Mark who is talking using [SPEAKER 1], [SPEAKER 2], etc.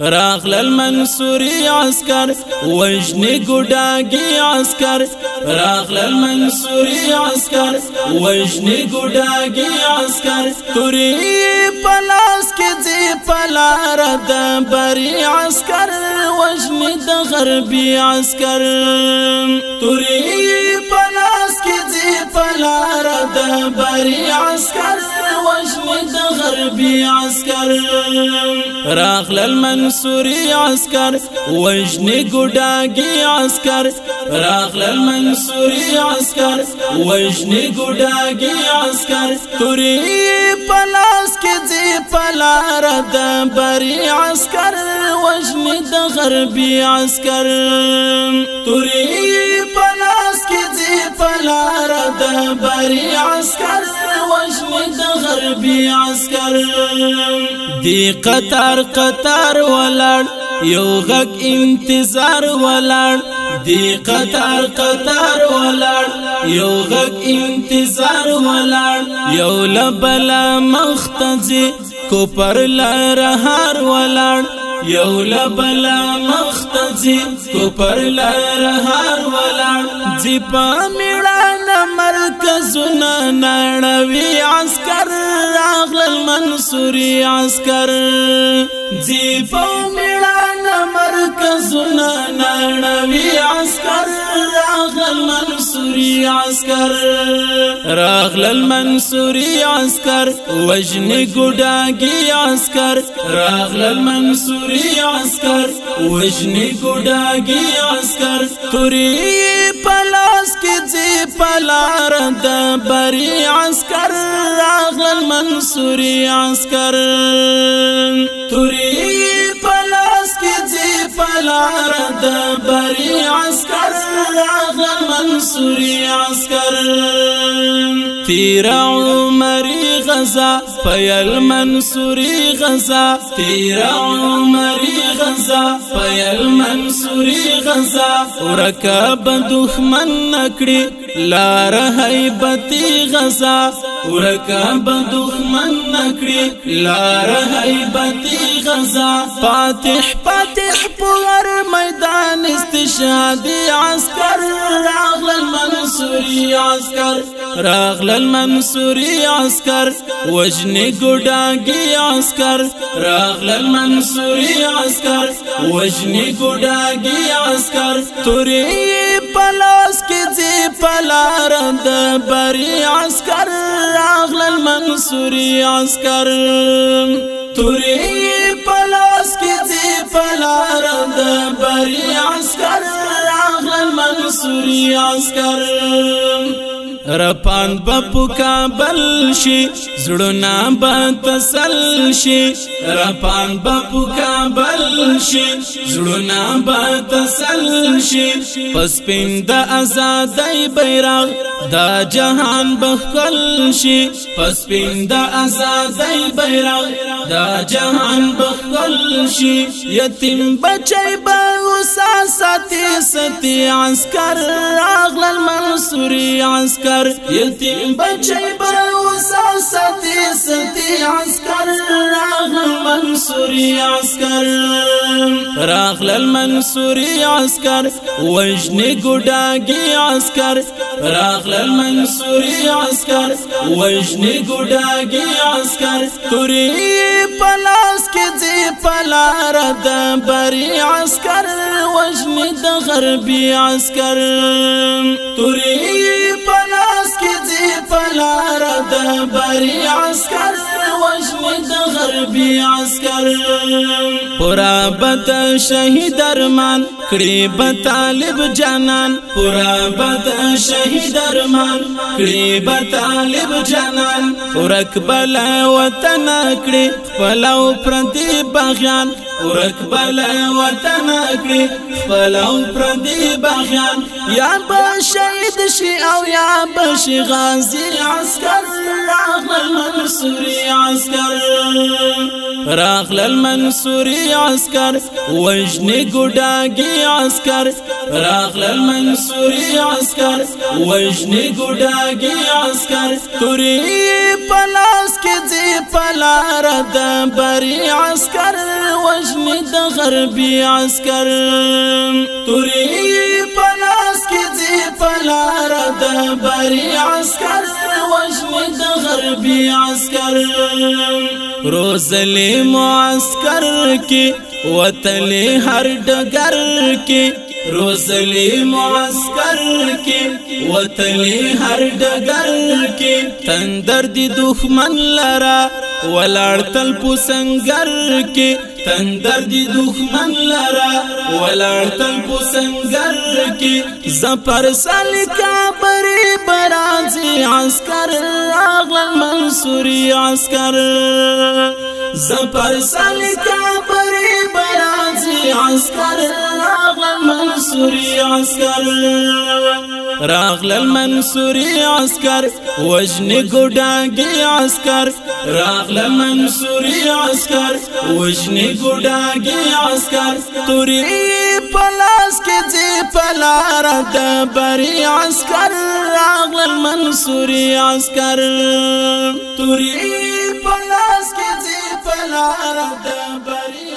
[SPEAKER 1] راغل المنصوري عسكر وجني ګډاګي عسكر. راغل المنصوري عسكر وجني ګډاګي عسكر. توري پلاس کې دي پلار د بری عسكر وجني د غربي عسكر. توري پلار د بری عسكر وجني د عسكر راغل المنصوري منصوري عسكر وجني ګډاګي عسكر راغل المنصوري عسكر وجني ګډاګي عسكر توري پلاس کې دي پلار د بری عسكر وجني د عسكر توري د بری عسكر وجني د غربي عسكر دی قطر قطر ولاړ یو غک انتظار ولاړ. دی قطر قطر ولاړ یو غک انتظار ولاړ. یو لبلا مختزي کو پر لار هار ولاړ. یو لبلا مختزي کو پر لار هار ولاړ. زی په میړه مرکزونه نړوي عسكر راغل المنصوري عسكر زی په میړه مرکزونه نړوي عسكر راغل المنصوري عسكر راغل المنصوري عسكر وجني ګډاګي عسكر راغل المنصوري عسكر وجني ګډاګي عسكر توري پلار د بری عسكر راغل المنصوري عسكر توري پلاس کې دې پلار د بری عسكر راغل المنصوري عسكر تیر عمري غزا پيل منصوري غزا. تیر عمري غزا پيل منصوري غزا. ورکب دښمن نکړي. لار هيبتي غزا ورکب دښمن نکړي لار هيبتي غزا فاتح فاتح پر میدان استشهادي عسكر. راغل المنصوري عسكر راغل المنصوري عسكر. وجني ګډاګي عسكر راغل المنصوري عسكر. وجني ګډاګي عسكر. توري دي پلار د بری عسكر راغل المنصوري عسكر توري پلاس کې دي پلار د بری عسكر راغل المنصوري عسكر رپاند بپو کابل شي زړونه به تسل شي. رپاند بپو کابل شي زړونه به تسل شي. پس پیند آزادای بیرغ دا جهان بخل شي. پس پیند آزادای بیرغ دا جهان بخل شي. یتیم بچي به وساساتي ستي عسكر. راغل المنصوري عسكر. يتيم بچي بروسا ستي ستي عسكر. راغل المنصوري عسكر. راغل المنصوري عسكر. وجني ګډاګي عسكر. راغل المنصوري عسكر. وجني ګډاګي عسكر. توري پلار د بری عسكر وجني د غربي عسكر توري پلار د بری عسكر وجنی د غربي عسكر پورا بد شهید ارمان کړي به طالب جانان پورا بد شهید ارمان کړي به طالب جانان ورک بل وطن کړي فلو پردي باغیان ورک بل وطن کړي فلو پردي باغیان یا به شهید شي أو یا بشي غازي عسكر راغل المنصوري عسكر راغل المنصوري عسكر وجني ګډاګي عسكر. راغل المنصوري عسكر وجني ګډاګي عسكر. توري پلاس کې دي پلار د بری عسكر وجني د غربي عسكر توري پلاس کې دي پلار د بری عسكر غربي عسكر روزلي معسكر کې وتلي هر ډګر کې روزلي معسكر کې وتلي هر ډګر کې تندر دي دښمن لرا ولاړ تل پوسنګر کې تندر دی دښمن لرا ولاړ تل پوسنګر کې زفر سالکا بری برازي عسكر اغل منصوري عسكر زفر سالکا بری برازي عسكر اغل منصوري عسكر راغل المنصوري عسكر وجني ګډاګي عسكر راغل المنصوري عسكر وجني ګډاګي عسكر توري پلاس کې دي پلار د بری عسكر راغل المنصوري عسكر توري پلاس کې دي پلار د بری